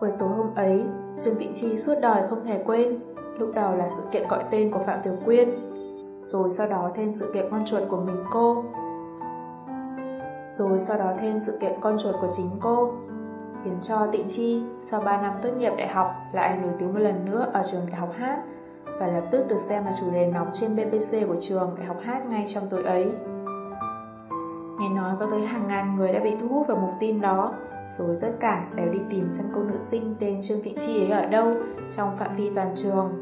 Buổi tối hôm ấy, Trương Tịnh Chi suốt đời không thể quên. Lúc đầu là sự kiện gọi tên của Phạm Tiểu Quyên, rồi sau đó thêm sự kiện con chuột của mình cô. Rồi sau đó thêm sự kiện con chuột của chính cô, khiến cho Tịnh Chi sau 3 năm tốt nghiệp đại học lại nổi tiếng một lần nữa ở trường đại học hát và lập tức được xem là chủ đề nóng trên BPC của trường đại học hát ngay trong tối ấy. Nghe nói có tới hàng ngàn người đã bị thu hút vào mục tin đó, rồi tất cả đều đi tìm xem cô nữ sinh tên Trương Thị Chi ấy ở đâu trong phạm vi toàn trường.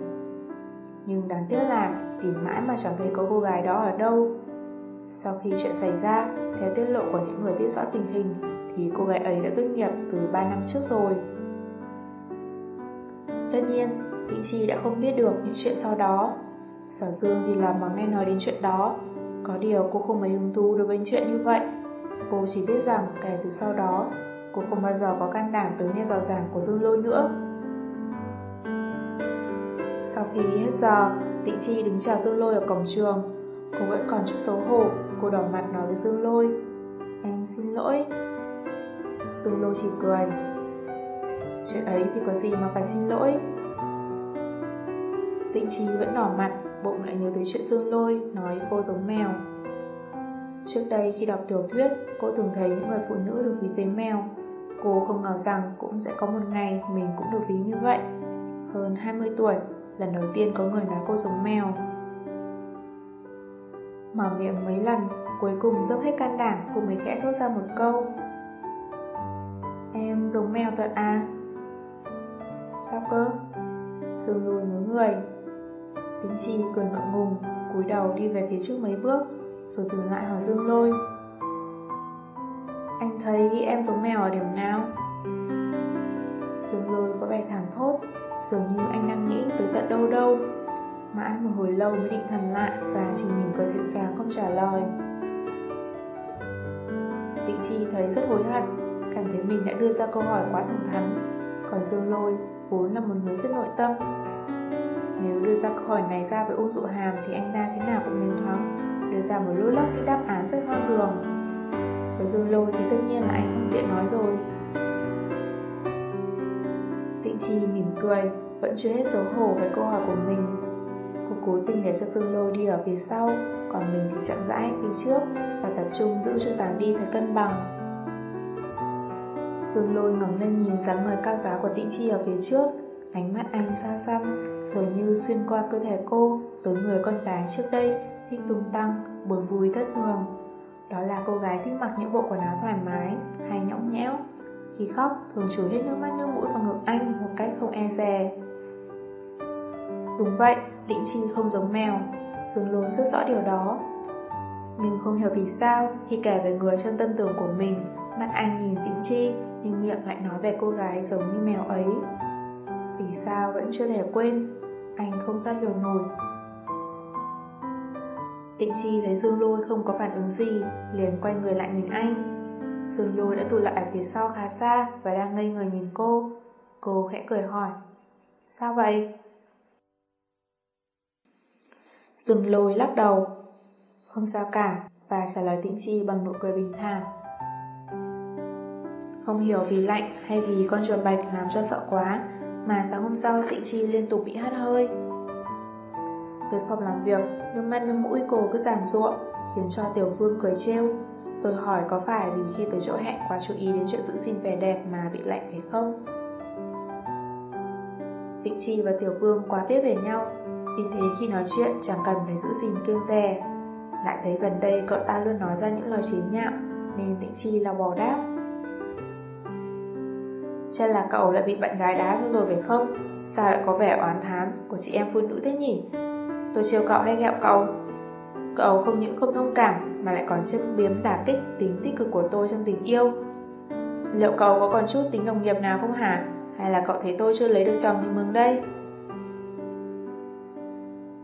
Nhưng đáng tiếc là tìm mãi mà chẳng thấy có cô gái đó ở đâu. Sau khi chuyện xảy ra, theo tiết lộ của những người biết rõ tình hình, thì cô gái ấy đã tốt nghiệp từ 3 năm trước rồi. Tất nhiên, Thị Chi đã không biết được những chuyện sau đó. Sở Dương thì làm mà nghe nói đến chuyện đó, có điều cô không mấy hứng thú đối với chuyện như vậy. Cô chỉ biết rằng kể từ sau đó, cô không bao giờ có can đảm tới nghe rõ ràng của Dương Lôi nữa. Sau khi hết giờ, Tị Chi đứng chờ Dương Lôi ở cổng trường. Cô vẫn còn chút xấu hổ, cô đỏ mặt nói với Dương Lôi. Em xin lỗi. Dương Lôi chỉ cười. Chuyện ấy thì có gì mà phải xin lỗi. Tịnh Chi vẫn đỏ mặt, bụng lại nhớ tới chuyện Dương Lôi, nói cô giống mèo. Trước đây khi đọc tiểu thuyết, cô thường thấy những người phụ nữ được ví với mèo. Cô không ngờ rằng cũng sẽ có một ngày mình cũng được ví như vậy. Hơn 20 tuổi, lần đầu tiên có người nói cô giống mèo. Mở miệng mấy lần, cuối cùng dốc hết can đảm cô mới khẽ thốt ra một câu. Em giống mèo thật à? Sao cơ? Dương lùi ngứa người. Tính chi cười ngượng ngùng, cúi đầu đi về phía trước mấy bước, rồi dừng lại hỏi Dương lôi. Anh thấy em giống mèo ở điểm nào? Dương lôi có vẻ thẳng thốt, dường như anh đang nghĩ tới tận đâu đâu. Mãi một hồi lâu mới định thần lại và chỉ nhìn có dịu dàng không trả lời. Tịnh Chi thấy rất hối hận, cảm thấy mình đã đưa ra câu hỏi quá thẳng thắn. Còn Dương Lôi vốn là một người rất nội tâm. Nếu đưa ra câu hỏi này ra với Ôn Dụ Hàm thì anh ta thế nào cũng nên thoáng đưa ra một lối lốc những đáp án rất hoang đường. Với Dương Lôi thì tất nhiên là anh không tiện nói rồi. Tịnh Chi mỉm cười, vẫn chưa hết xấu hổ với câu hỏi của mình. Cô cố tình để cho Dương Lôi đi ở phía sau, còn mình thì chậm rãi đi trước và tập trung giữ cho dáng đi thật cân bằng. Dương Lôi ngẩng lên nhìn dáng người cao giáo của Tịnh Chi ở phía trước, ánh mắt anh xa xăm, rồi như xuyên qua cơ thể cô tới người con gái trước đây, thích tung tăng, buồn vui thất thường. Đó là cô gái thích mặc những bộ quần áo thoải mái hay nhõng nhẽo. Khi khóc, thường chùi hết nước mắt nước mũi vào ngực anh một cách không e dè. Đúng vậy, Tịnh Chi không giống mèo, Dương Lôi rất rõ điều đó. Nhưng không hiểu vì sao, khi kể về người trong tâm tưởng của mình, mắt anh nhìn Tịnh Chi, nhưng miệng lại nói về cô gái giống như mèo ấy. Vì sao vẫn chưa thể quên, anh không sao hiểu nổi. Tịnh Chi thấy Dương Lôi không có phản ứng gì, liền quay người lại nhìn anh. Dương Lôi đã tụt lại ở phía sau khá xa và đang ngây người nhìn cô. Cô khẽ cười hỏi. Sao vậy? Dương Lôi lắc đầu. Không sao cả và trả lời Tịnh Chi bằng nụ cười bình thản. Không hiểu vì lạnh hay vì con chuột bạch làm cho sợ quá mà sáng hôm sau Tịnh Chi liên tục bị hắt hơi. Tới phòng làm việc, nước mắt nước mũi cô cứ giàn ruộng, khiến cho Tiểu Vương cười trêu. Tôi hỏi có phải vì khi tới chỗ hẹn quá chú ý đến chuyện giữ gìn vẻ đẹp mà bị lạnh phải không? Tịnh Chi và Tiểu Vương quá biết về nhau, vì thế khi nói chuyện chẳng cần phải giữ gìn kiêng dè. Lại thấy gần đây cậu ta luôn nói ra những lời chế nhạo, nên Tịnh Chi là bò đáp. Chắc là cậu lại bị bạn gái đá rồi phải không? Sao lại có vẻ oán thán của chị em phụ nữ thế nhỉ? Tôi trêu cậu hay ghẹo cậu? Cậu không những không thông cảm mà lại còn châm biếm đả kích tính tích cực của tôi trong tình yêu. Liệu cậu có còn chút tính đồng nghiệp nào không hả? Hay là cậu thấy tôi chưa lấy được chồng thì mừng đây?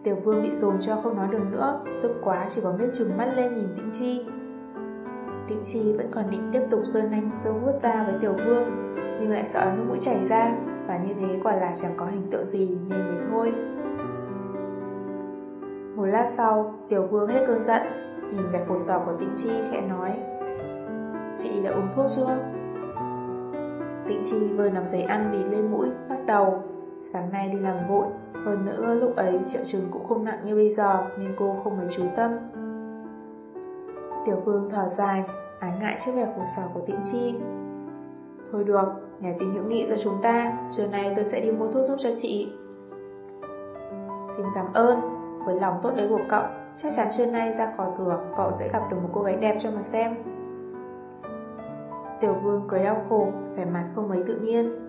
Tiểu vương bị dồn cho không nói được nữa, tức quá chỉ còn biết trừng mắt lên nhìn Tĩnh Chi. Tĩnh Chi vẫn còn định tiếp tục sơn anh dâu vuốt ra với Tiểu vương, nhưng lại sợ nước mũi chảy ra, và như thế quả là chẳng có hình tượng gì nên mới thôi. Một lát sau, Tiểu Vương hết cơn giận, nhìn vẻ cột sò của Tịnh Chi khẽ nói Chị đã uống thuốc chưa? Tịnh Chi vừa nằm giấy ăn bịt lên mũi, lắc đầu. Sáng nay đi làm vội, hơn nữa lúc ấy triệu chứng cũng không nặng như bây giờ nên cô không mấy chú tâm. Tiểu vương thở dài, ái ngại trước vẻ khổ sở của Tịnh Chi. Thôi được, nhà tình hữu nghị cho chúng ta, trưa nay tôi sẽ đi mua thuốc giúp cho chị. Xin cảm ơn, với lòng tốt đấy của cậu, chắc chắn trưa nay ra khỏi cửa cậu sẽ gặp được một cô gái đẹp cho mà xem. Tiểu Vương cười đau khổ, vẻ mặt không mấy tự nhiên.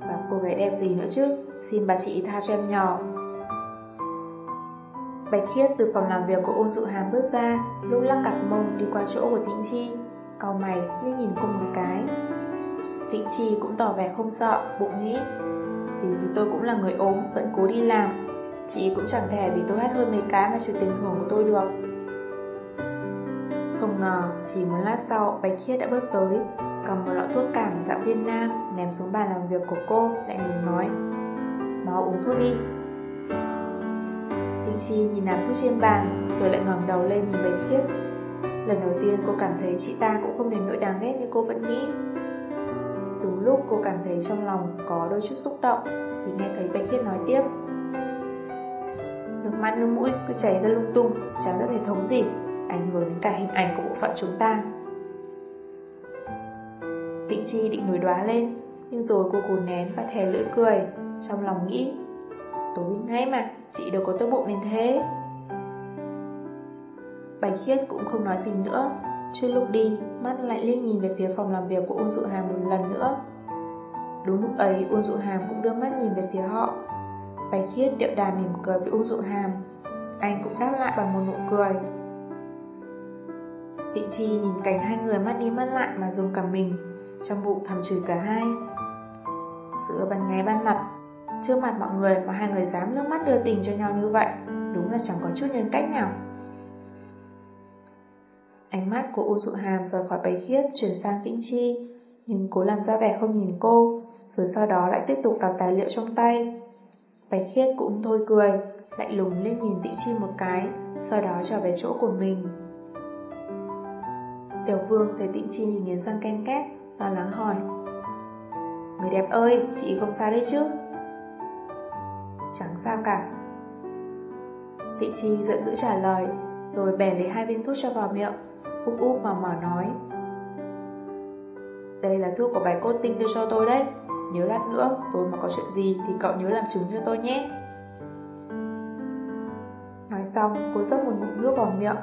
Và cô gái đẹp gì nữa chứ, xin bà chị tha cho em nhỏ. Bạch Khiết từ phòng làm việc của ôn dụ hàm bước ra, lúc lắc cặp mông đi qua chỗ của Tĩnh Chi, cau mày liếc nhìn cô một cái. Tĩnh Chi cũng tỏ vẻ không sợ, bụng nghĩ, gì thì tôi cũng là người ốm, vẫn cố đi làm. Chị cũng chẳng thể vì tôi hát hơi mấy cái mà trừ tiền thưởng của tôi được. Không ngờ, chỉ một lát sau, Bạch Khiết đã bước tới, cầm một lọ thuốc cảm dạng viên nang, ném xuống bàn làm việc của cô, Lại ngừng nói. Máu uống thuốc đi. tinh Chi nhìn nắm thuốc trên bàn, rồi lại ngẩng đầu lên nhìn Bạch Khiết. Lần đầu tiên cô cảm thấy chị ta cũng không đến nỗi đáng ghét như cô vẫn nghĩ. Đúng lúc cô cảm thấy trong lòng có đôi chút xúc động, thì nghe thấy Bạch Khiết nói tiếp. Mắt nước mũi cứ chảy ra lung tung, chẳng rất thể thống gì, ảnh hưởng đến cả hình ảnh của bộ phận chúng ta. Tịnh Chi định nổi đoá lên, nhưng rồi cô cố nén và thè lưỡi cười, trong lòng nghĩ. tối biết ngay mà, chị đâu có tốt bụng đến thế. Bạch Khiết cũng không nói gì nữa, Chưa lúc đi, mắt lại liếc nhìn về phía phòng làm việc của Ôn Dụ Hàm một lần nữa. Đúng lúc ấy, Ôn Dụ Hàm cũng đưa mắt nhìn về phía họ. Bạch Khiết điệu đà mỉm cười với Ung Dụ Hàm. Anh cũng đáp lại bằng một nụ cười. Tị Chi nhìn cảnh hai người mắt đi mắt lại mà dùng cả mình, trong bụng thầm chửi cả hai. Giữa ban ngày ban mặt, trước mặt mọi người mà hai người dám nước mắt đưa tình cho nhau như vậy, đúng là chẳng có chút nhân cách nào. Ánh mắt của U Dụ Hàm rời khỏi bầy khiết chuyển sang tĩnh chi, nhưng cố làm ra vẻ không nhìn cô, rồi sau đó lại tiếp tục đọc tài liệu trong tay. Bạch khiết cũng thôi cười, lạnh lùng lên nhìn tĩnh chi một cái, sau đó trở về chỗ của mình. Tiểu vương thấy tĩnh chi nghiến răng ken két, lo lắng hỏi. Người đẹp ơi, chị không sao đấy chứ? Chẳng sao cả. Tị chi giận dữ trả lời, rồi bẻ lấy hai viên thuốc cho vào miệng, úp úp mà mở nói. Đây là thuốc của bài cốt tinh đưa cho tôi đấy. Nếu lát nữa tôi mà có chuyện gì thì cậu nhớ làm chứng cho tôi nhé. Nói xong, cô rớt một ngụm nước vào miệng,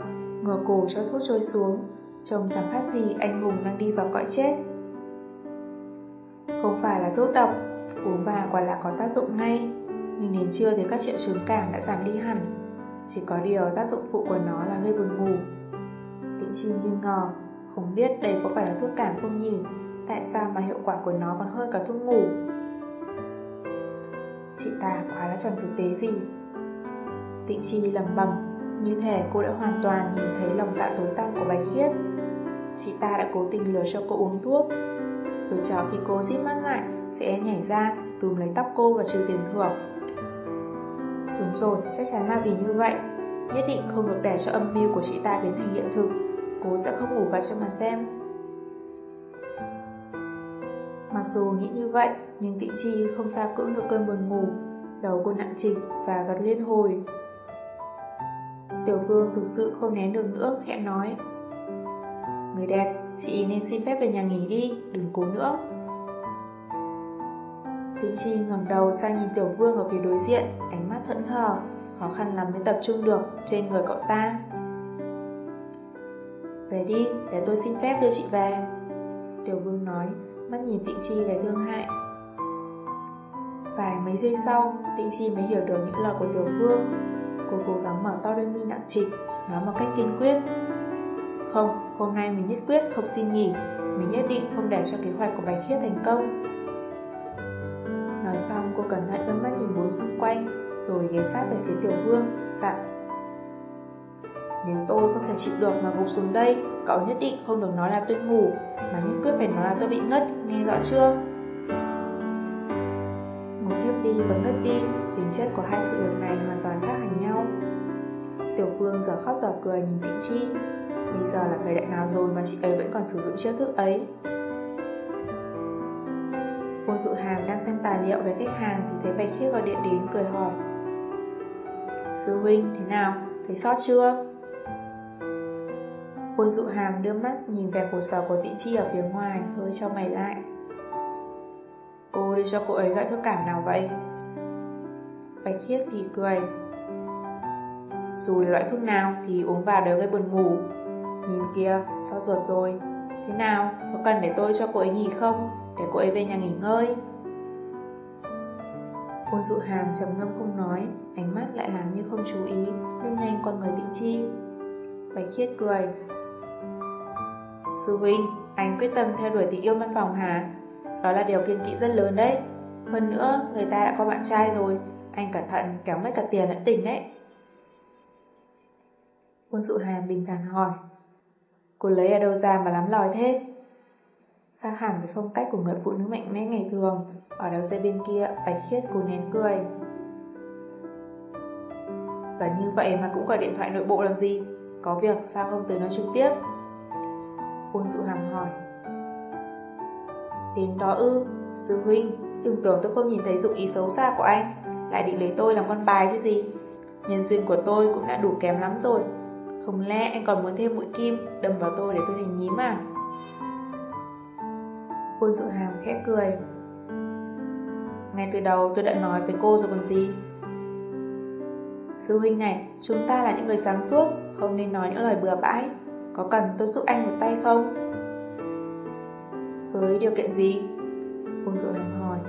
ngửa cổ cho thuốc trôi xuống, trông chẳng khác gì anh hùng đang đi vào cõi chết. Không phải là thuốc độc, uống vào quả là có tác dụng ngay, nhưng đến trưa thì các triệu chứng cảm đã giảm đi hẳn. Chỉ có điều tác dụng phụ của nó là gây buồn ngủ. Tịnh Trinh nghi ngờ, không biết đây có phải là thuốc cảm không nhỉ? Tại sao mà hiệu quả của nó còn hơn cả thuốc ngủ? Chị ta quá là chẳng thực tế gì. Tịnh Chi lầm bầm, như thể cô đã hoàn toàn nhìn thấy lòng dạ tối tăm của Bạch Khiết. Chị ta đã cố tình lừa cho cô uống thuốc, rồi chờ khi cô díp mắt lại, sẽ nhảy ra, túm lấy tóc cô và trừ tiền thưởng. Đúng rồi, chắc chắn là vì như vậy. Nhất định không được để cho âm mưu của chị ta biến thành hiện thực. Cô sẽ không ngủ gật cho mà xem. Mặc dù nghĩ như vậy, nhưng Tịnh Chi không sao cưỡng được cơn buồn ngủ. Đầu cô nặng trịch và gật liên hồi. Tiểu Vương thực sự không nén được nữa, khẽ nói. Người đẹp, chị nên xin phép về nhà nghỉ đi, đừng cố nữa. Tịnh Chi ngẩng đầu sang nhìn Tiểu Vương ở phía đối diện, ánh mắt thẫn thờ, khó khăn lắm mới tập trung được trên người cậu ta. Về đi, để tôi xin phép đưa chị về. Tiểu Vương nói, mắt nhìn Tịnh Chi về thương hại. Vài mấy giây sau, Tịnh Chi mới hiểu được những lời của Tiểu Vương. Cô cố gắng mở to đôi mi nặng trịch, nói một cách kiên quyết. Không, hôm nay mình nhất quyết không xin nghỉ, mình nhất định không để cho kế hoạch của Bạch Khiết thành công. Nói xong cô cẩn thận đưa mắt nhìn bốn xung quanh Rồi ghé sát về phía tiểu vương Dặn Nếu tôi không thể chịu được mà gục xuống đây Cậu nhất định không được nói là tôi ngủ, Mà nhất quyết phải nói là tôi bị ngất, Nghe rõ chưa Ngủ thiếp đi và ngất đi, Tính chất của hai sự việc này hoàn toàn khác hẳn nhau Tiểu vương giờ khóc giờ cười nhìn tịnh chi Bây giờ là thời đại nào rồi mà chị ấy vẫn còn sử dụng chiêu thức ấy Cô Dụ Hàm đang xem tài liệu về khách hàng thì thấy Bạch Khiết gọi điện đến, cười hỏi. Sư huynh, thế nào? Thấy sót chưa? Quân Dụ Hàm đưa mắt nhìn về cổ sở của tị chi ở phía ngoài hơi cho mày lại. Cô đưa cho cô ấy loại thuốc cảm nào vậy? Bạch Khiết thì cười. Dù là loại thuốc nào thì uống vào đều gây buồn ngủ. Nhìn kia, so ruột rồi. Thế nào, có cần để tôi cho cô ấy nghỉ không? Để cô ấy về nhà nghỉ ngơi. Uông dụ hàm trầm ngâm không nói, ánh mắt lại làm như không chú ý, lướt nhanh con người tịnh chi. Bạch khiết cười. Sư huynh, anh quyết tâm theo đuổi tình yêu văn phòng hả? Đó là điều kiên kỵ rất lớn đấy. Hơn nữa, người ta đã có bạn trai rồi, anh cẩn thận kéo mất cả tiền lẫn tình đấy. Quân dụ hàm bình thản hỏi. Cô lấy ở đâu ra mà lắm lòi thế? Khác hẳn với phong cách của người phụ nữ mạnh mẽ ngày thường, ở đầu dây bên kia, Bạch Khiết cố nén cười. Và như vậy mà cũng gọi điện thoại nội bộ làm gì? Có việc sao không tới nói trực tiếp? Uông dụ hàm hỏi. Đến đó ư, sư huynh, đừng tưởng tôi không nhìn thấy dụng ý xấu xa của anh, lại định lấy tôi làm con bài chứ gì. Nhân duyên của tôi cũng đã đủ kém lắm rồi, không lẽ anh còn muốn thêm mũi kim đâm vào tôi để tôi thành nhím à? Quân dụ hàm khẽ cười. Ngay từ đầu tôi đã nói với cô rồi còn gì. Sư huynh này, chúng ta là những người sáng suốt, không nên nói những lời bừa bãi. Có cần tôi giúp anh một tay không? Với điều kiện gì? Quân dụ hàm hỏi.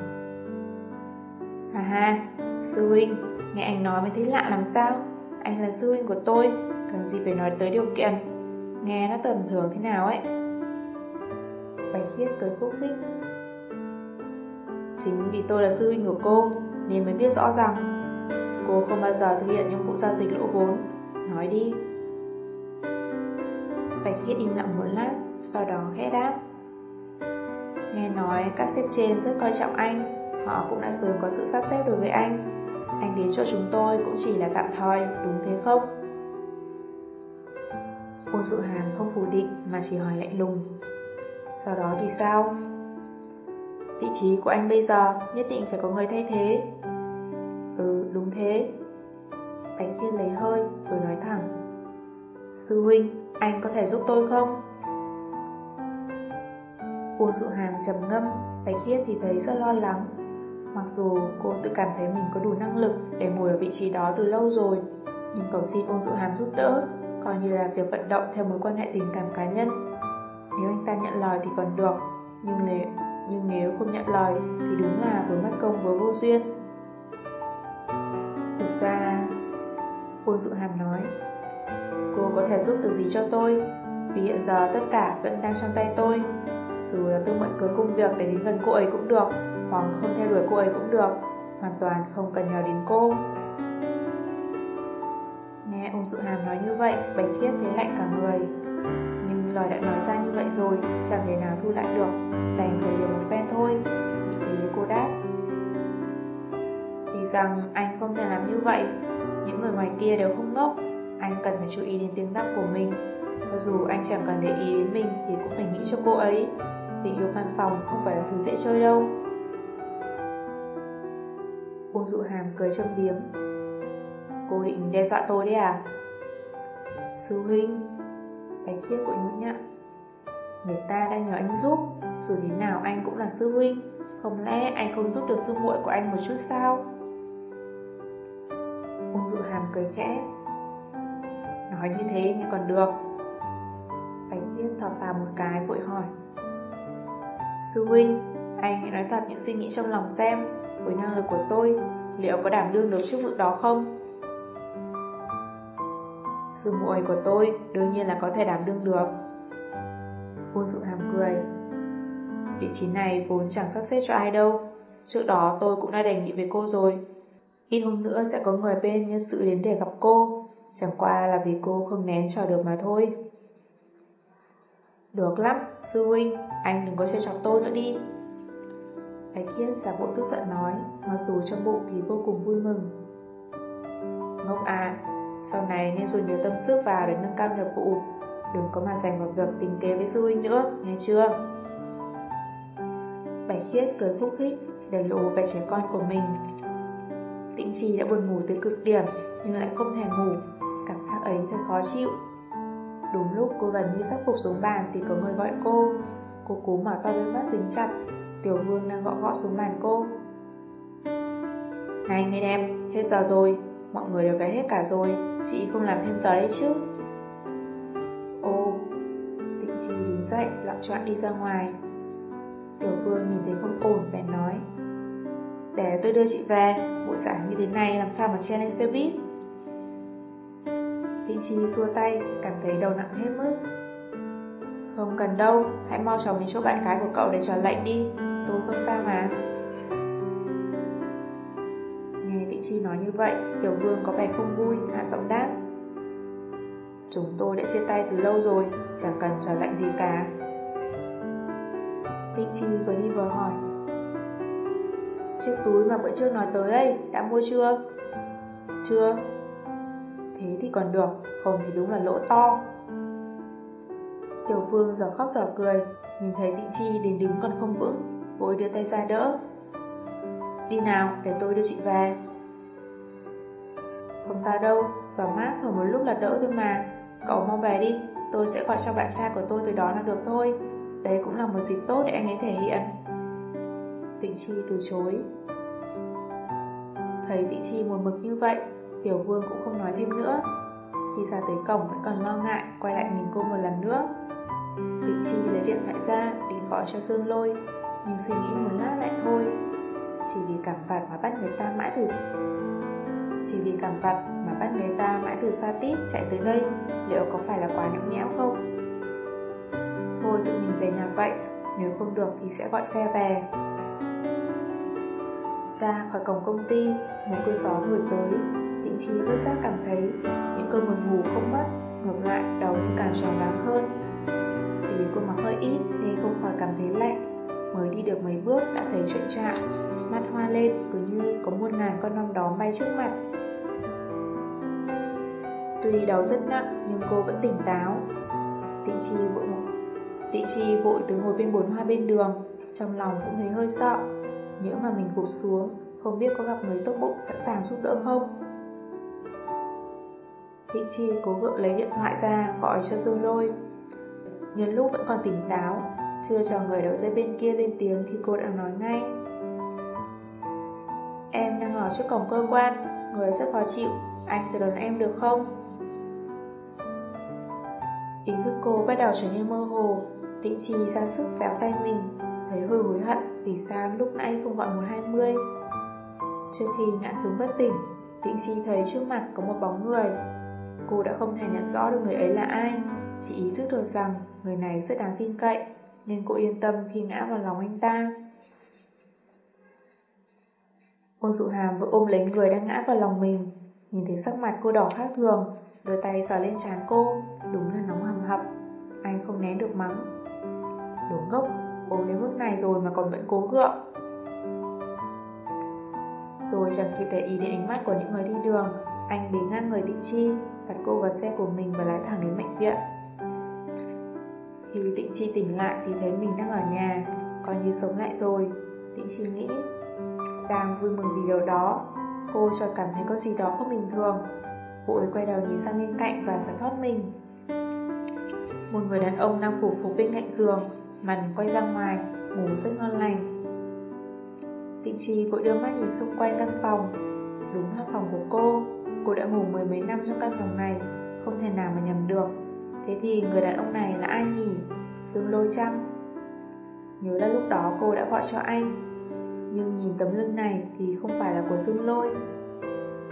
Hà Hà, sư huynh, nghe anh nói mới thấy lạ làm sao? Anh là sư huynh của tôi, Cần gì phải nói tới điều kiện Nghe nó tầm thường thế nào ấy Bạch Khiết cười khúc khích Chính vì tôi là sư huynh của cô Nên mới biết rõ rằng Cô không bao giờ thực hiện những vụ giao dịch lỗ vốn Nói đi Bạch Khiết im lặng một lát Sau đó khẽ đáp Nghe nói các sếp trên rất coi trọng anh Họ cũng đã sớm có sự sắp xếp đối với anh Anh đến cho chúng tôi cũng chỉ là tạm thời Đúng thế không? Uông dụ hàm không phủ định mà chỉ hỏi lạnh lùng. Sau đó thì sao? Vị trí của anh bây giờ nhất định phải có người thay thế. Ừ, đúng thế. Bạch Khiết lấy hơi rồi nói thẳng. Sư huynh, anh có thể giúp tôi không? Uông dụ hàm trầm ngâm, Bạch Khiết thì thấy rất lo lắng. Mặc dù cô tự cảm thấy mình có đủ năng lực để ngồi ở vị trí đó từ lâu rồi, nhưng cầu xin Uông dụ hàm giúp đỡ coi như là việc vận động theo mối quan hệ tình cảm cá nhân. Nếu anh ta nhận lời thì còn được, nhưng nếu, nhưng nếu không nhận lời thì đúng là vừa mất công vừa vô duyên. Thực ra, Uông Dụ Hàm nói, cô có thể giúp được gì cho tôi, vì hiện giờ tất cả vẫn đang trong tay tôi. Dù là tôi mượn cớ công việc để đến gần cô ấy cũng được, hoặc không theo đuổi cô ấy cũng được, hoàn toàn không cần nhờ đến cô. Nghe ông sự hàm nói như vậy, Bạch Khiết thấy lạnh cả người. Nhưng lời đã nói ra như vậy rồi, chẳng thể nào thu lại được, đành phải liều một phen thôi. Vì thế cô đáp. Vì rằng anh không thể làm như vậy, những người ngoài kia đều không ngốc, anh cần phải chú ý đến tiếng tăm của mình. Cho dù anh chẳng cần để ý đến mình thì cũng phải nghĩ cho cô ấy. Tình yêu văn phòng không phải là thứ dễ chơi đâu. Uông dụ hàm cười châm biếm Cô định đe dọa tôi đấy à? Sư huynh Bạch khiết của nhũ nhận Người ta đang nhờ anh giúp Dù thế nào anh cũng là sư huynh Không lẽ anh không giúp được sư muội của anh một chút sao? Ung dụ hàm cười khẽ Nói như thế nhưng còn được Bạch Diên thở phào một cái, vội hỏi Sư huynh, Anh hãy nói thật những suy nghĩ trong lòng xem, Với năng lực của tôi, Liệu có đảm đương được chức vụ đó không? Sư muội của tôi đương nhiên là có thể đảm đương được. Ôn dụ hàm cười. Vị trí này vốn chẳng sắp xếp cho ai đâu. Trước đó tôi cũng đã đề nghị với cô rồi. Ít hôm nữa sẽ có người bên nhân sự đến để gặp cô. Chẳng qua là vì cô không nén chờ được mà thôi. Được lắm, sư huynh, anh đừng có chơi chọc tôi nữa đi. Bạch Kiên giả bộ tức giận nói, mặc dù trong bụng thì vô cùng vui mừng. Ngốc à, sau này nên dùng nhiều tâm sức vào để nâng cao nghiệp vụ Đừng có mà dành vào việc tình kế với sư huynh nữa Nghe chưa Bạch Khiết cười khúc khích để lộ vẻ trẻ con của mình. Tịnh trì đã buồn ngủ tới cực điểm nhưng lại không thể ngủ, cảm giác ấy thật khó chịu. Đúng lúc cô gần như sắp phục xuống bàn thì có người gọi cô. Cô cố mở to đôi mắt dính chặt, Tiểu Vương đang gõ gõ xuống bàn cô. Này người đẹp, hết giờ rồi, mọi người đều về hết cả rồi, chị không làm thêm giờ đấy chứ. Ô, Định Chi đứng dậy, lặng choạng đi ra ngoài. Tiểu Vương nhìn thấy không ổn, bèn nói. Để tôi đưa chị về, buổi sáng như thế này làm sao mà chen lên xe buýt. Tịnh Chi xua tay, cảm thấy đầu nặng hết mức. Không cần đâu, hãy mau chóng đến chỗ bạn gái của cậu để chờ lệnh đi, tôi không sao mà. Nghe Tịnh Chi nói như vậy, Tiểu Vương có vẻ không vui, hạ giọng đáp. Chúng tôi đã chia tay từ lâu rồi, chẳng cần chờ lệnh gì cả. Tịnh Chi vừa đi vừa hỏi. Chiếc túi mà bữa trước nói tới ấy, đã mua chưa? Chưa. Thế thì còn được, không thì đúng là lỗ to. Tiểu Vương giờ khóc giờ cười, nhìn thấy Tịnh Chi đến đứng còn không vững, vội đưa tay ra đỡ. Đi nào, để tôi đưa chị về. Không sao đâu, vào mát thổi một lúc là đỡ thôi mà. Cậu mau về đi, tôi sẽ gọi cho bạn trai của tôi tới đó là được thôi. đấy cũng là một dịp tốt để anh ấy thể hiện. Tịnh Chi từ chối. Thấy Tịnh Chi một mực như vậy, Tiểu Vương cũng không nói thêm nữa. Khi ra tới cổng vẫn còn lo ngại, quay lại nhìn cô một lần nữa. Tịnh Chi lấy điện thoại ra, định gọi cho Dương Lôi, nhưng suy nghĩ một lát lại thôi. Chỉ vì cảm vặt mà bắt người ta mãi từ chỉ vì cảm vặt mà bắt người ta mãi từ xa tít chạy tới đây, liệu có phải là quá nhõng nhẽo không? Thôi tự mình về nhà vậy, nếu không được thì sẽ gọi xe về. Ra khỏi cổng công ty, một cơn gió thổi tới, Tịnh Chi bất giác cảm thấy những cơn buồn ngủ không mất, ngược lại đầu như càng tròn váng hơn. Vì cô mặc hơi ít nên không khỏi cảm thấy lạnh, mới đi được mấy bước đã thấy chuyện trạng, mắt hoa lên cứ như có muôn ngàn con non đó bay trước mặt. Tuy đầu rất nặng nhưng cô vẫn tỉnh táo. Tịnh Chi vội một Tị Chi vội từ ngồi bên bồn hoa bên đường, trong lòng cũng thấy hơi sợ. Nhớ mà mình gục xuống, không biết có gặp người tốt bụng sẵn sàng giúp đỡ không. Thị Chi cố gượng lấy điện thoại ra gọi cho Dương Lôi. Nhân lúc vẫn còn tỉnh táo, chưa cho người đầu dây bên kia lên tiếng thì cô đã nói ngay. Em đang ở trước cổng cơ quan, người rất khó chịu, anh tự đón em được không? Ý thức cô bắt đầu trở nên mơ hồ, tịnh trì ra sức véo tay mình, thấy hơi hối hận vì sao lúc nãy không gọi 120. Trước khi ngã xuống bất tỉnh, tịnh trì thấy trước mặt có một bóng người. Cô đã không thể nhận rõ được người ấy là ai, chỉ ý thức được rằng người này rất đáng tin cậy, nên cô yên tâm khi ngã vào lòng anh ta. Ôn dụ hàm vừa ôm lấy người đang ngã vào lòng mình, nhìn thấy sắc mặt cô đỏ khác thường, Đôi tay sờ lên trán cô Đúng là nóng hầm hập. Anh không nén được mắng. Đồ ngốc, ôm đến mức này rồi mà còn vẫn cố gượng. Rồi chẳng kịp để ý đến ánh mắt của những người đi đường Anh bế ngang người Tịnh Chi. Đặt cô vào xe của mình và lái thẳng đến bệnh viện. Khi Tịnh Chi tỉnh lại thì thấy mình đang ở nhà, Coi như sống lại rồi. Tịnh Chi nghĩ, Đang vui mừng vì điều đó. Cô cho cảm thấy có gì đó không bình thường. Vội quay đầu nhìn sang bên cạnh và giải thoát mình. Một người đàn ông đang phủ phục bên cạnh giường Màn quay ra ngoài, Ngủ rất ngon lành. Tịnh Chi vội đưa mắt nhìn xung quanh căn phòng. Đúng là phòng của cô. Cô đã ngủ mười mấy năm trong căn phòng này, Không thể nào mà nhầm được. Thế thì người đàn ông này là ai nhỉ? Dương lôi chăng? Nhớ là lúc đó cô đã gọi cho anh. Nhưng nhìn tấm lưng này Thì không phải là của Dương lôi.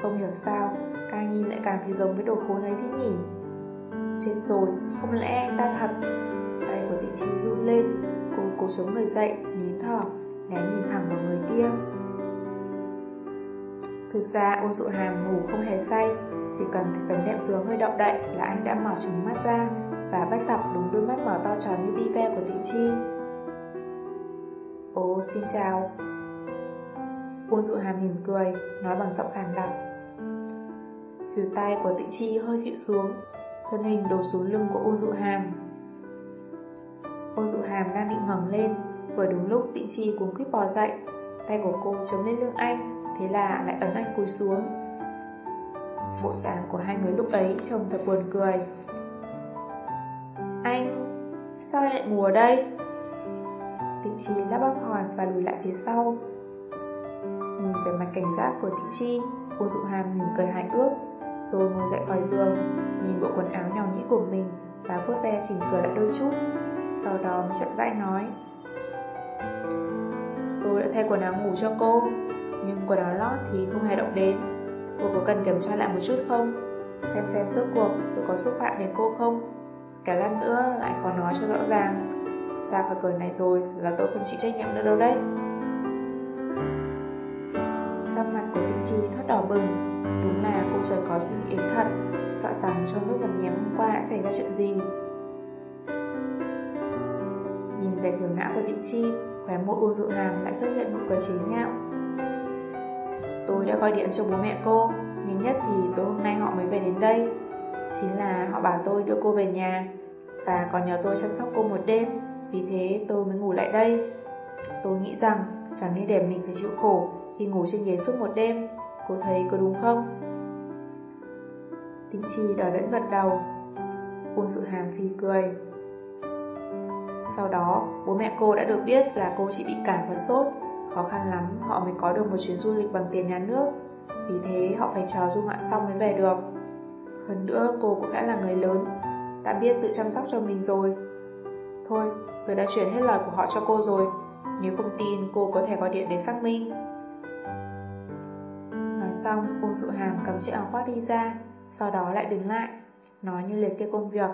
Không hiểu sao, Ca Nhi lại càng thấy giống với đồ khốn ấy thế nhỉ? Chết rồi, Không lẽ anh ta thật? Tay của tịnh trí run lên Cô cố chống người dậy, Nín thở, Lén nhìn thẳng vào người kia. Thực ra ôn dụ hàm ngủ không hề say, Chỉ cần thấy tấm đệm giường hơi động đậy Là anh đã mở trừng mắt ra Và bắt gặp đúng đôi mắt mở to tròn như bi ve của tịnh chi. Ô, xin chào. Ôn dụ hàm mỉm cười, Nói bằng giọng khàn đặc. Khỉu tay của tịnh chi hơi khịu xuống, Thân hình đổ xuống lưng của ôn dụ hàm. Ôn dụ hàm đang định ngẩng lên, Vừa đúng lúc Tịnh Chi cuốn quýt bò dậy, Tay của cô chống lên lưng anh. Thế là lại ấn anh cúi xuống. Bộ dạng của hai người lúc ấy trông thật buồn cười. Anh, Sao lại ngủ ở đây? Tịnh Chi lắp bắp hỏi và lùi lại phía sau. Nhìn về mặt cảnh giác của Tịnh Chi, Cô dụ hàm mỉm cười hài ước, Rồi ngồi dậy khỏi giường, Nhìn bộ quần áo nhỏ nhĩ của mình Và vuốt ve chỉnh sửa lại đôi chút, Sau đó mới chậm rãi nói. Tôi đã thay quần áo ngủ cho cô. Nhưng quần áo lót thì không hề động đến. Cô có cần kiểm tra lại một chút không? Xem xem rốt cuộc tôi có xúc phạm đến cô không? Cả lát nữa lại khó nói cho rõ ràng. Ra khỏi cửa này rồi là tôi không chịu trách nhiệm nữa đâu đấy. Sắc mặt của Tinh Chi thoát đỏ bừng. Đúng là cô chợt có suy nghĩ thật. Sợ rằng trong lúc gặp nhém hôm qua đã xảy ra chuyện gì? Nhìn về thiểu não của Tịnh Chi, Khóe môi u dụ hàm lại xuất hiện một cờ chế nhạo. Tôi đã gọi điện cho bố mẹ cô. Nhanh nhất thì tối hôm nay họ mới về đến đây. Chính là họ bảo tôi đưa cô về nhà. Và còn nhờ tôi chăm sóc cô một đêm. Vì thế tôi mới ngủ lại đây. Tôi nghĩ rằng chẳng nên để mình phải chịu khổ Khi ngủ trên ghế suốt một đêm. Cô thấy có đúng không? Tính Chi đỏ đẫn gật đầu. Uông sự hàm phi cười. Sau đó, bố mẹ cô đã được biết là cô chỉ bị cảm và sốt. Khó khăn lắm, họ mới có được một chuyến du lịch bằng tiền nhà nước. Vì thế, họ phải chờ du ngoạn xong mới về được. Hơn nữa, cô cũng đã là người lớn, Đã biết tự chăm sóc cho mình rồi. Thôi, tôi đã chuyển hết lời của họ cho cô rồi. Nếu không tin, cô có thể gọi điện để xác minh. Nói xong Ung Dụ Hàm cầm chiếc áo khoác đi ra, Sau đó lại đứng lại, Nói như liệt kê công việc.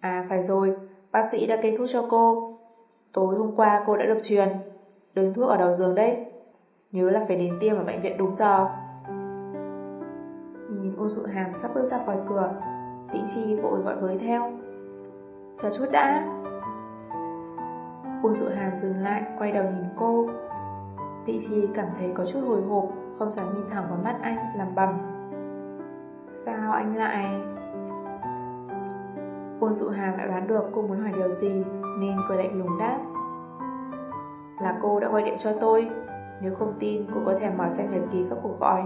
À phải rồi, Bác sĩ đã kê thuốc cho cô. Tối hôm qua cô đã được truyền. Đơn thuốc ở đầu giường đấy Nhớ là phải đến tiêm ở bệnh viện đúng giờ. Nhìn ô Dụ Hàm sắp bước ra khỏi cửa, Tĩnh Chi vội gọi với theo. Chờ chút đã. Ô Dụ Hàm dừng lại, Quay đầu nhìn cô. Tị Chi cảm thấy có chút hồi hộp, Không dám nhìn thẳng vào mắt anh làm bầm Sao anh lại? Ôn dụ hàm đã đoán được cô muốn hỏi điều gì, Nên cười lạnh lùng đáp. Là cô đã gọi điện cho tôi. Nếu không tin, cô có thể mở xem nhật ký các cuộc gọi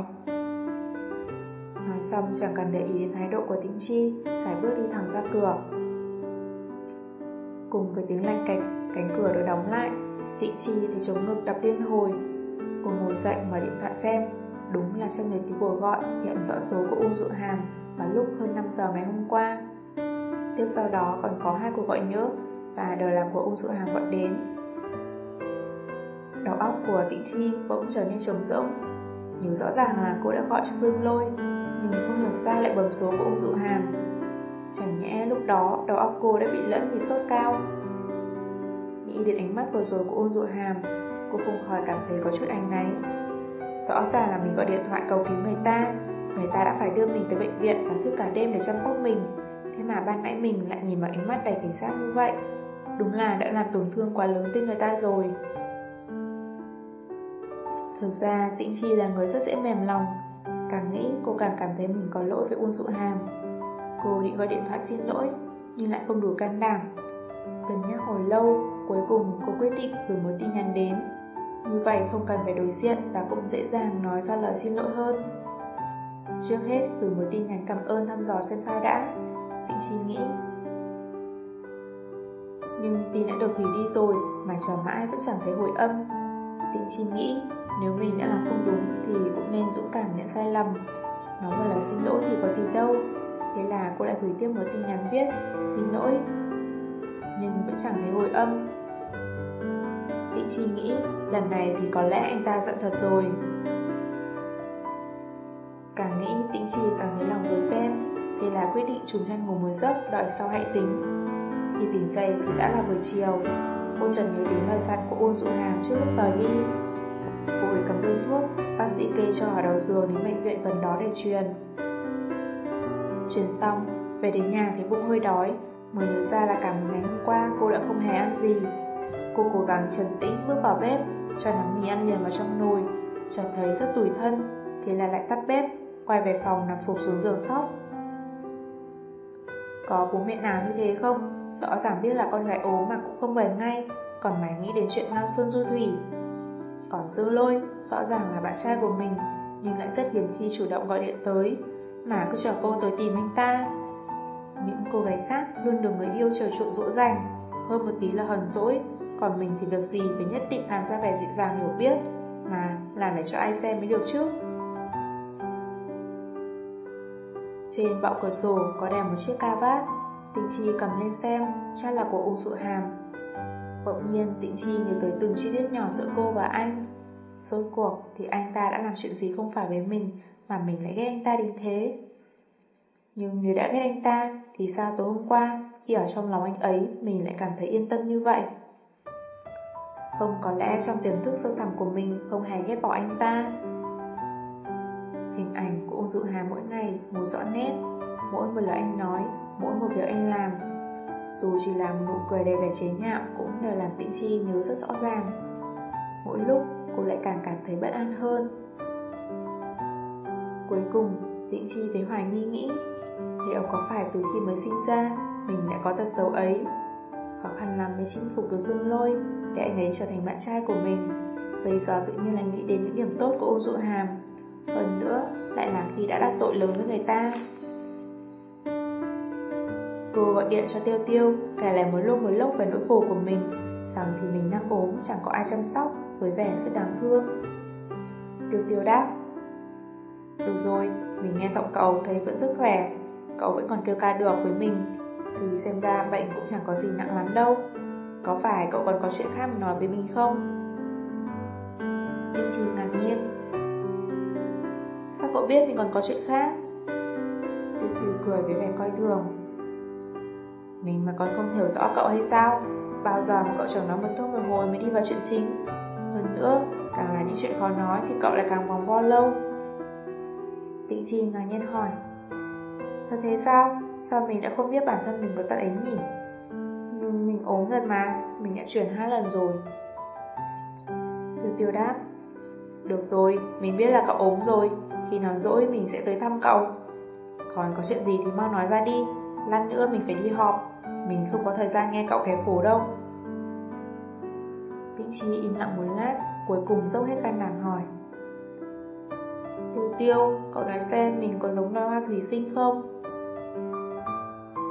Nói xong, chẳng cần để ý đến thái độ của tính Chi Giải bước đi thẳng ra cửa. Cùng với tiếng lanh cạch, Cánh cửa được đóng lại Tị Chi thì chống ngực đập liên hồi. Cô ngồi dậy mở điện thoại xem. Đúng là trong nhật ký cuộc gọi, hiện rõ số của U Dụ Hàm vào lúc hơn 5 giờ ngày hôm qua. Tiếp sau đó còn có hai cuộc gọi nhớ và đều là của U Dụ Hàm gọi đến. Đầu óc của Tị Chi bỗng trở nên trống rỗng. Nhớ rõ ràng là cô đã gọi cho Dương Lôi, nhưng không hiểu sao lại bấm số của ông Dụ Hàm. Chẳng nhẽ lúc đó đầu óc cô đã bị lẫn vì sốt cao. Nghĩ đến ánh mắt vừa rồi của Ôn Dụ Hàm, cô không khỏi cảm thấy có chút áy náy. Rõ ràng là mình gọi điện thoại cầu cứu người ta Người ta đã phải đưa mình tới bệnh viện Và thức cả đêm để chăm sóc mình Thế mà ban nãy mình lại nhìn vào ánh mắt đầy cảnh giác như vậy Đúng là đã làm tổn thương quá lớn tới người ta rồi Thực ra, Tĩnh Chi là người rất dễ mềm lòng Càng nghĩ, cô càng cảm thấy mình có lỗi với Uông Dụ Hàm Cô định gọi điện thoại xin lỗi, Nhưng lại không đủ can đảm cần nhắc hồi lâu, Cuối cùng cô quyết định gửi một tin nhắn đến như vậy không cần phải đối diện và cũng dễ dàng nói ra lời xin lỗi hơn. Trước hết, gửi một tin nhắn cảm ơn thăm dò xem sao đã. Tịnh Chi nghĩ. Nhưng tin đã được gửi đi rồi mà chờ mãi vẫn chẳng thấy hồi âm. Tịnh Chi nghĩ nếu mình đã làm không đúng thì cũng nên dũng cảm nhận sai lầm. Nói một lời xin lỗi thì có gì đâu. Thế là cô lại gửi tiếp một tin nhắn viết Xin lỗi Nhưng vẫn chẳng thấy hồi âm Tịnh Chi nghĩ lần này thì có lẽ anh ta giận thật rồi. Càng nghĩ Tịnh Chi càng thấy lòng rối ren, thế là quyết định trùng chăn ngủ một giấc đợi sau hãy tính. Khi tỉnh dậy thì đã là buổi chiều, cô Trần nhớ đến lời dặn của ôn dụ hàm trước lúc rời đi. Đơn thuốc, bác sĩ kê cho ở đầu giường đến bệnh viện gần đó để truyền. Truyền xong, về đến nhà thấy bụng hơi đói, mới nhớ ra là cả một ngày hôm qua cô đã không hề ăn gì. Cô cố gắng trấn tĩnh bước vào bếp, cho nắm mì ăn liền vào trong nồi, chợt thấy rất tủi thân, thế là lại tắt bếp, quay về phòng nằm phục xuống giường khóc. Có bố mẹ nào như thế không? Rõ ràng biết là con gái ốm mà cũng không về ngay, còn mày nghĩ đến chuyện ngao sơn du thủy. Còn dư Lôi, rõ ràng là bạn trai của mình, nhưng lại rất hiếm khi chủ động gọi điện tới, mà cứ chờ cô tới tìm anh ta. Những cô gái khác luôn được người yêu chờ chuộng dỗ dành, hơn một tí là hờn dỗi, còn mình thì việc gì phải nhất định làm ra vẻ dịu dàng hiểu biết, mà làm để cho ai xem mới được chứ. Trên bọng cửa sổ có đèn một chiếc ca vát, tinh Chi cầm lên xem, chắc là của Ung Dụ Hàm. Bỗng nhiên Tịnh Chi nhớ tới từng chi tiết nhỏ giữa cô và anh. Rốt cuộc thì anh ta đã làm chuyện gì không phải với mình mà mình lại ghét anh ta đến thế. Nhưng nếu đã ghét anh ta thì sao tối hôm qua khi ở trong lòng anh ấy mình lại cảm thấy yên tâm như vậy? Không có lẽ trong tiềm thức sâu thẳm của mình không hề ghét bỏ anh ta. Hình ảnh của ông Dụ Hà mỗi ngày Một rõ nét, mỗi một lời anh nói, mỗi một việc anh làm. Dù chỉ là một nụ cười đầy vẻ chế nhạo cũng đều làm Tĩnh Chi nhớ rất rõ ràng. Mỗi lúc cô lại càng cảm thấy bất an hơn. Cuối cùng, Tĩnh Chi thấy hoài nghi nghĩ liệu có phải từ khi mới sinh ra mình đã có tật xấu ấy. Khó khăn lắm mới chinh phục được Dương Lôi để anh ấy trở thành bạn trai của mình. Bây giờ tự nhiên lại nghĩ đến những điểm tốt của ô dụ hàm. Hơn nữa, lại là khi đã đắc tội lớn với người ta. Cô gọi điện cho Tiêu Tiêu, kể lại một lúc một lúc về nỗi khổ của mình, rằng thì mình đang ốm, chẳng có ai chăm sóc, với vẻ rất đáng thương. Tiêu Tiêu đáp, Được rồi, mình nghe giọng cậu thấy vẫn rất khỏe, cậu vẫn còn kêu ca được với mình, thì xem ra bệnh cũng chẳng có gì nặng lắm đâu. Có phải cậu còn có chuyện khác mà nói với mình không? Ninh Chi ngạc nhiên Sao cậu biết mình còn có chuyện khác? Tiêu tiêu cười với vẻ coi thường mình mà còn không hiểu rõ cậu hay sao? Bao giờ mà cậu chẳng nói một thuốc một hồi mới đi vào chuyện chính Hơn nữa, càng là những chuyện khó nói thì cậu lại càng vòng vo lâu Tịnh Chi ngạc nhiên hỏi Thật thế sao? Sao mình đã không biết bản thân mình có tật ấy nhỉ? Nhưng mình ốm thật mà, mình đã chuyển hai lần rồi. Tiêu tiêu đáp Được rồi, mình biết là cậu ốm rồi, khi nào dỗi mình sẽ tới thăm cậu. Còn có chuyện gì thì mau nói ra đi, lát nữa mình phải đi họp, mình không có thời gian nghe cậu kể khổ đâu. Tĩnh Chi im lặng một lát, cuối cùng dốc hết can đảm hỏi. Tiêu tiêu, cậu nói xem mình có giống loa hoa thủy sinh không?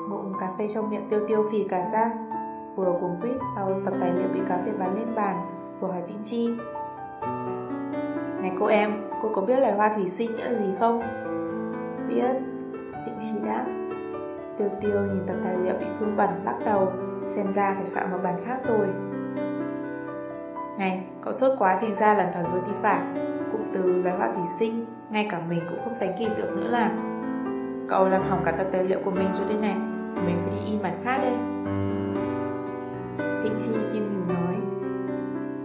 Ngụm cà phê trong miệng tiêu tiêu phì cả ra Vừa cùng quýt tao tập tài liệu bị cà phê bán lên bàn Vừa hỏi Tĩnh Chi Này cô em, cô có biết loài hoa thủy sinh nghĩa là gì không? Biết Tĩnh Chi đáp Tiêu tiêu nhìn tập tài liệu bị phương bẩn lắc đầu Xem ra phải soạn một bản khác rồi. Này, cậu sốt quá thành ra lần thần rồi thì phải Cụm từ loài hoa thủy sinh Ngay cả mình cũng không sánh kịp được nữa là. Cậu làm hỏng cả tập tài liệu của mình rồi đây này mình phải đi in bản khác đây. Thịnh Chi tim nhủ nói.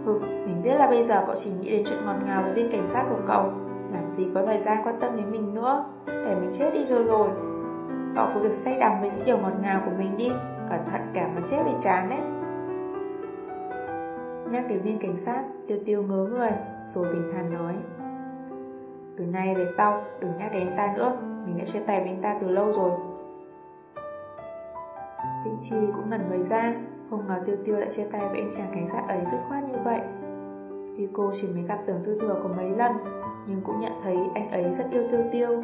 Ừ, mình biết là bây giờ cậu chỉ nghĩ đến chuyện ngọt ngào với viên cảnh sát của cậu Làm gì có thời gian quan tâm đến mình nữa Để mình chết đi rồi rồi. Bỏ cái việc say đắm với những điều ngọt ngào của mình đi. Cẩn thận cả mà chết vì chán đấy. Nhắc đến viên cảnh sát Tiêu tiêu ngớ người Rồi bình thản nói. Từ nay về sau đừng nhắc đến anh ta nữa. Mình đã chia tay với anh ta từ lâu rồi. Tịnh Chi cũng ngẩn người ra, không ngờ Tiêu Tiêu đã chia tay với anh chàng cảnh sát ấy dứt khoát như vậy. Tuy cô chỉ mới gặp tưởng tư thừa có mấy lần, nhưng cũng nhận thấy anh ấy rất yêu Tiêu Tiêu.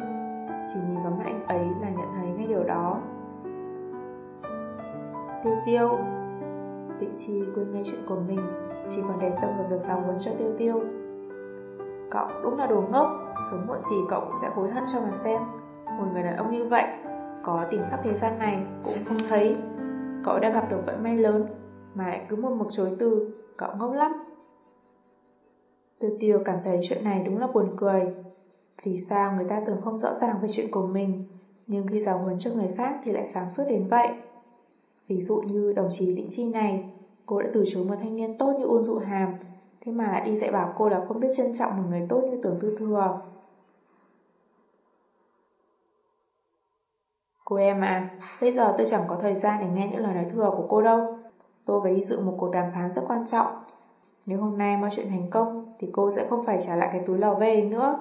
Chỉ nhìn vào mắt anh ấy là nhận thấy ngay điều đó. Tiêu Tiêu Tịnh Chi quên ngay chuyện của mình, chỉ còn để tâm vào việc giáo huấn cho Tiêu Tiêu. Cậu đúng là đồ ngốc, sớm muộn gì cậu cũng sẽ hối hận cho mà xem. Một người đàn ông như vậy có tìm khắp thế gian này cũng không thấy Cậu đã gặp được vận may lớn Mà lại cứ một mực chối từ Cậu ngốc lắm Tiêu tiêu cảm thấy chuyện này đúng là buồn cười vì sao người ta thường không rõ ràng về chuyện của mình Nhưng khi giáo huấn cho người khác Thì lại sáng suốt đến vậy Ví dụ như đồng chí Định Chi này Cô đã từ chối một thanh niên tốt như Uông Dụ Hàm Thế mà lại đi dạy bảo cô là không biết trân trọng một người tốt như tưởng tư thừa Cô em à, bây giờ tôi chẳng có thời gian để nghe những lời nói thừa của cô đâu. Tôi phải đi dự một cuộc đàm phán rất quan trọng. Nếu hôm nay mọi chuyện thành công, thì cô sẽ không phải trả lại cái túi lò về nữa.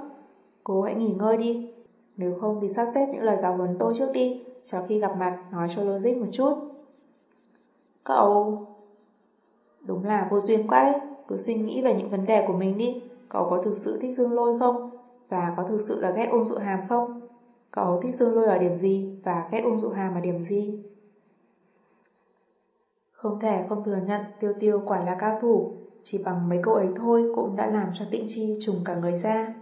Cô hãy nghỉ ngơi đi. Nếu không thì sắp xếp những lời giáo huấn tôi trước đi, cho khi gặp mặt nói cho logic một chút. Cậu... Đúng là vô duyên quá đấy, cứ suy nghĩ về những vấn đề của mình đi. Cậu có thực sự thích Dương Lôi không? Và có thực sự là ghét ung dụ hàm không? Cậu thích Dương Lôi ở điểm gì và ghét ung dụ hàm ở điểm gì? Không thể không thừa nhận Tiêu Tiêu quả là cao thủ, chỉ bằng mấy câu ấy thôi cũng đã làm cho Tĩnh Chi trùng cả người ra.